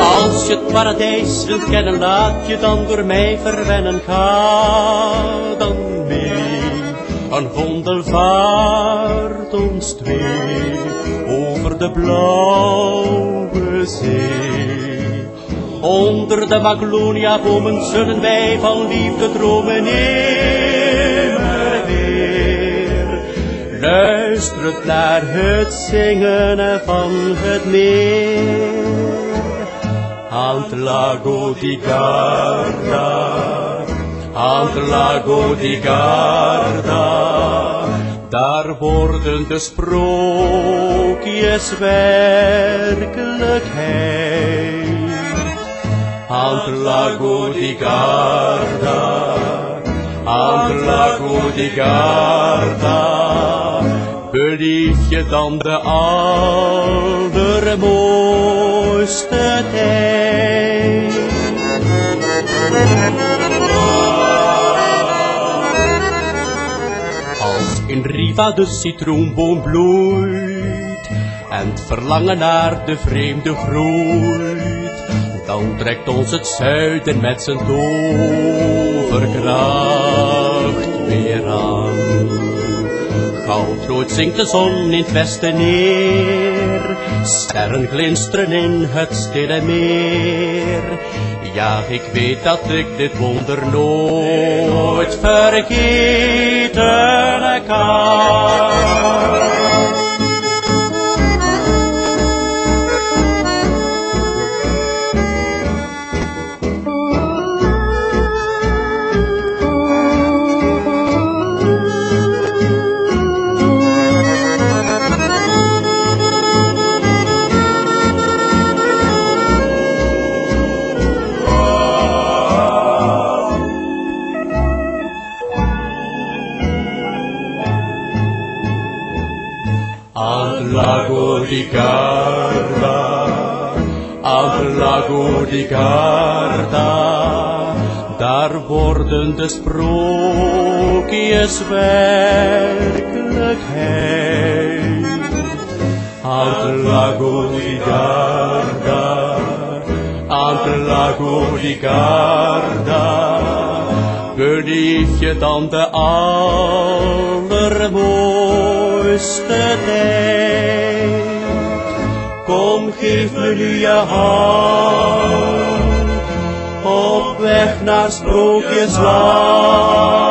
Als je het paradijs wilt kennen, laat je dan door mij verwennen. Ga dan een gondel vaart ons twee over de blauwe zee. Onder de magnolia-bomen zullen wij van liefde dromen nimmer weer. Luisterend naar het zingen van het meer. Het lago di Garda, lago di Garda, daar worden de sprookjes werkelijkheid. Aan lago di Garda, aan lago di Garda, beleef je dan de allermooiste tijd. In Riva de citroenboom bloeit en het verlangen naar de vreemde groeit, dan trekt ons het zuiden met zijn toverkracht weer aan. Goudrood zinkt de zon in het westen neer, sterren glinsteren in het stille meer. Ja, ik weet dat ik dit wonder nooit per chi te ne cade. Lago di al lago di daar worden de sprookjes werkelijkheid. Al lago di Garda, al lago di Garda, je dan de allermooiste tijd. Geef me nu je hand, op weg naar Sprookjesland.